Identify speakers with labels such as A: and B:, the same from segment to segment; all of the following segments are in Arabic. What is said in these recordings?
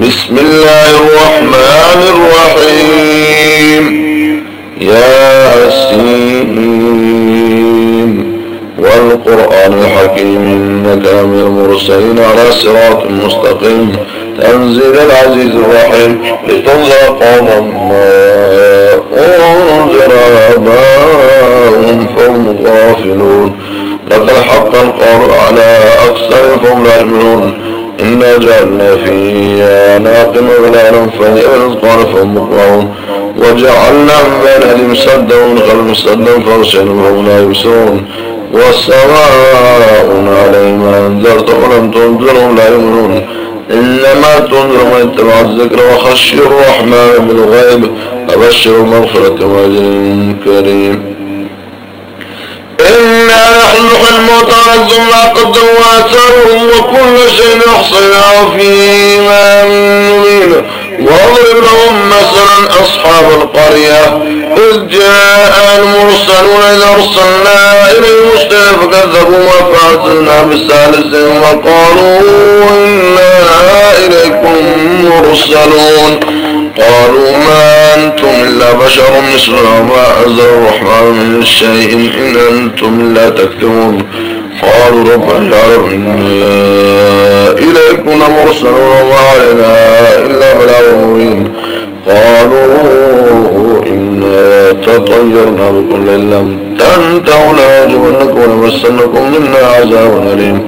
A: بسم الله الرحمن الرحيم يا سيم والقرآن الحكيم إنك من المرسلين على صراط مستقيم تنزيل العزيز الرحيم لتنزل قوما ما أنزل آباؤهم فهم غافلون لقد حق القول على أكثرهم لا يؤمنون إنا جعلنا في أعناق أغلالا فهي رزقان فهم مقرعون وجعلنا من بينهم سدا ومن مسدا فأغشيناهم فهم لا يبصرون والسماء عليهم أنذرت ولم تنذرهم لا يؤمنون إنما تنذر من اتبع الذكر وخشي الرحمن بالغيب أبشر مغفرة وأجر كريم إنا يخلق الموت قد وأثرهم وكل شيء يحصل في إمام مبين واضرب لهم مثلا أصحاب القرية إذ جاء المرسلون إذا أرسلنا إليهم السيف فكذبوا وفعلنا بثالثهم وقالوا إنا إليكم مرسلون قالوا ما بشر مثلكم ما أنزل الرحمن من شيء إن أنتم لا تكتمون قالوا ربنا إنا إليكم مرسل وما علينا إلا بلا مبين قالوا إنا تطيرنا بكم لئن لم تنتهوا لنعجبنكم ولمسنكم منا عذاب أليم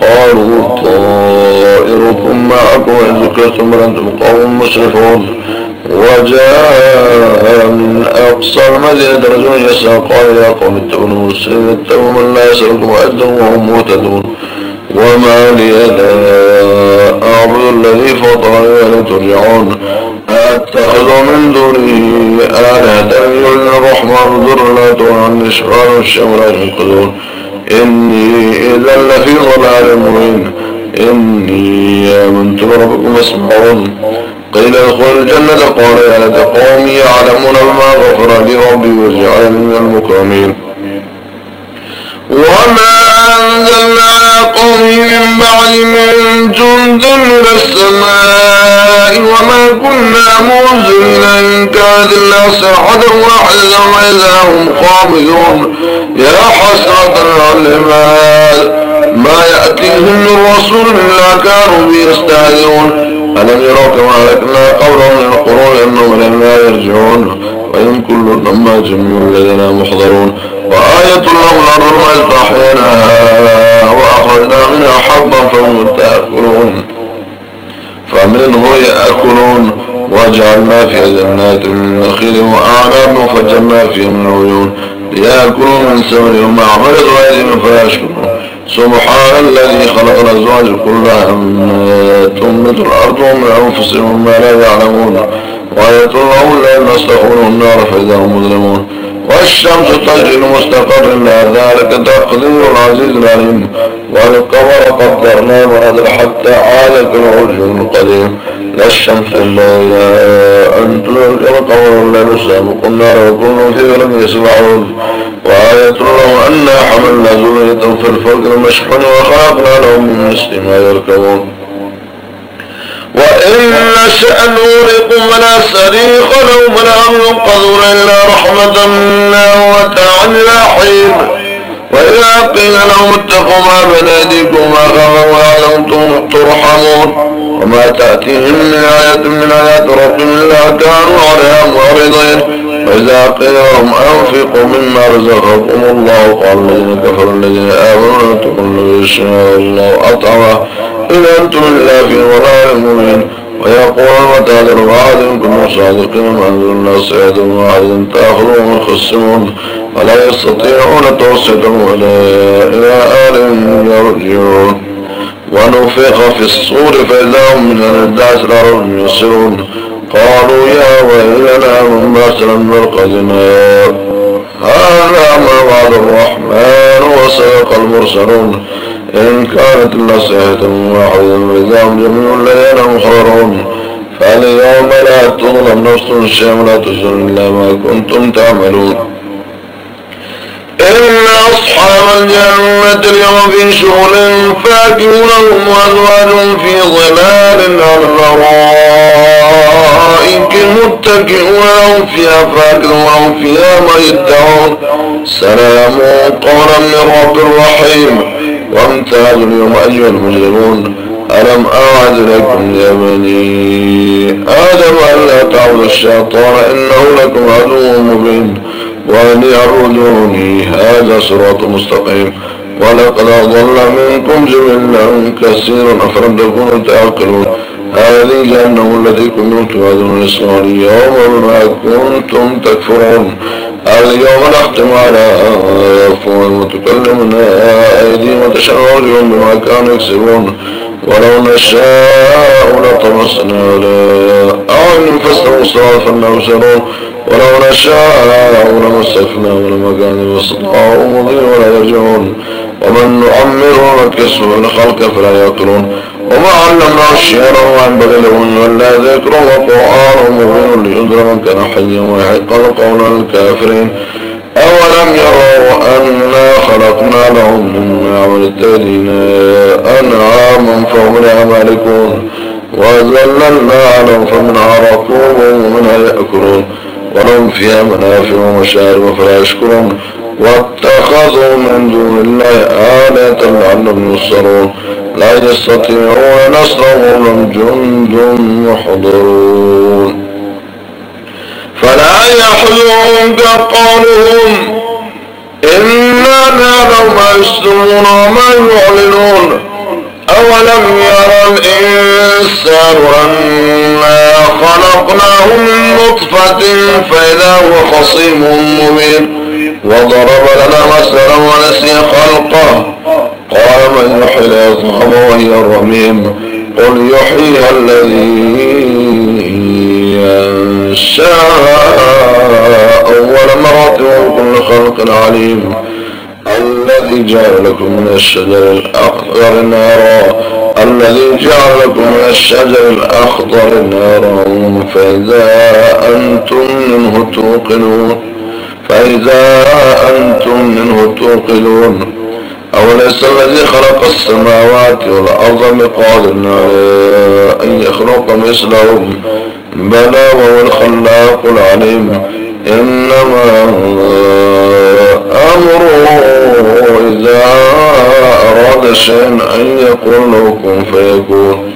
A: قالوا طائركم معكم إن ذكرتم بل أنتم قوم مسرفون وجاء من أقصى المدينة رجل يسعى قال يا قوم اتقوا المسلمين اتقوا من لا يسألكم أجرا وهم مهتدون وما لي لا أعبد الذي فطرني ولا ترجعون أتخذ من دونه آلهة يولي الرحمن ضر لا تغني شعار الشمس لا تنقذون إني إذا لفي ضلال مبين إني آمنت بربكم اسمعون قيل ادخل الجنة قال يا لك قومي يعلمون ما غفر لي ربي وجعلني من المكرمين وما أنزلنا على قومه من بعد من جند من السماء وما كنا منزلين إن كانت إلا صيحة واحدة وإذا هم خامدون يا حسرة على العباد ما يأتيهم من رسول إلا كانوا بيستهزئون ألم يروا كما أهلكنا قبلهم من القرون أنهم إلى النار يرجعون وإن كل لما جميع لدينا محضرون وآية لهم الأرض أصبحناها وأخرجنا منها حبا فهم تأكلون فمنه يأكلون وجعلنا في جنات من نخيل وأعناب وفجرنا فيهم العيون ليأكلوا من سمرهم ما عملت غيرهم فيشكرون سبحان الذي خلق الأزواج كلها مما تمت الأرض ومن أنفسهم ما لا يعلمون وآية لهم لأن يصلحون النار فإذا هم مظلمون والشمس تجري مستقر لها ذلك تقدير العزيز العليم والقمر قدرناه منازل حتى عاد كالعرج القديم لا الشمس إلا أن تدرك القمر إلا نسابق النار وكل في لم يسمعون وآية لهم أنا حملنا ذريتهم في الفجر المشحون وخلقنا لهم من مثل ما يركبون وإن نشأ نورقمنا سريق لهم الأمن قدر إلا رحمة منا وتعالى إلى حين وإذا قيل لهم اتقوا ما بناديكم أخافوا وأنتم ترحمون وما تأتيهم من آية من آيات ربهم إلا كانوا عليها معرضين وإذا قيل لهم أنفقوا مما رزقكم الله قال الذين كفروا الذين آمنوا لا تكونوا يشاء الله أطعمه إن أنتم إلا في ضلال المؤمن ويقول متى للغاد كنا صادقين ما أنزلنا صعيدا تأخذوا من خصمهم ولا يستطيعون توصيتهم إلى إلى يرجعون ونفخ في الصور فإذا هم من الدعس لا يسرون قالوا يا ويلنا من أسلم القدماء هذا ما وعد الرحمن وسيق المرسلون إن كانت نصيحة واحدة هم جميع الذين محررون فاليوم لا تظلم نفس شيئا ولا تجزون إلا ما كنتم تعملون إن أصحاب الجنة اليوم في شغل فاكهون وأزواجهم في ظلال على الأرواح الأرائك متكئون فيها فاكر وهم فيها ما يدعون سلام قولا من رب رحيم وامتاز اليوم أيها المجرمون ألم أعد لكم يا بني آدم أن لا تعبدوا الشيطان إنه لكم عدو مبين وأن يعبدوني هذا صراط مستقيم ولقد أضل منكم جبلا كثيرا أَفَلَمْ تكونوا تعقلون هذه جهنم التي كنتم تؤذون اسمها اليوم بما كنتم تكفرون اليوم نختم على أفواههم وتكلمنا أيديهم وتشهد بما كانوا يكسبون ولو نشاء لطمسنا على أعينهم فاستبصروا فأنا يبصرون ولو نشاء لمسكناهم لمكان يستطيعوا مضي ولا يرجعون ومن نعمره نكسه لخلق فلا يأكلون وما علمنا الشعر وما ينبغي لهن ولا ذكر وقرآن مبين لينذر من كان حيا ويحق القول للكافرين أولم يروا أنا خلقنا لهم مما عملت أيدينا أنعاما فهم لها مالكون وذللنا لهم فمنها ركوبهم ومنها يأكلون ولهم فيها منافع ومشارب فلا يشكرون واتخذوا من دون الله آلهة لعلهم ينصرون لا يستطيعون نصرهم جند محضرون فلا يحزنك قولهم إنا نعلم ما يسلمون وما يعلنون أولم يرى الإنسان أنا خلقناه من نطفة فإذا هو خصيم مبين وضرب لنا مثلا ونسي خلقه قال من يحيي العظام وهي الرميم قل يحييها الذي ينشاء أول مرة وكل خلق عليم الذي جعل لكم من الشجر الأخضر نارا الذي جعل لكم من الشجر الأخضر نارا فإذا أنتم منه توقنون فإذا أنتم منه توقنون أوليس الذي خلق السماوات والأرض بقادر على أن يخلق مثلهم بلى وهو الخلاق العليم إنما أمره إذا أراد شيئا أن يقول لكم فيكون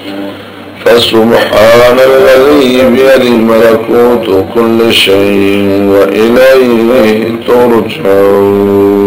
A: فسبحان الذي بيده ملكوت كل شيء وإليه ترجعون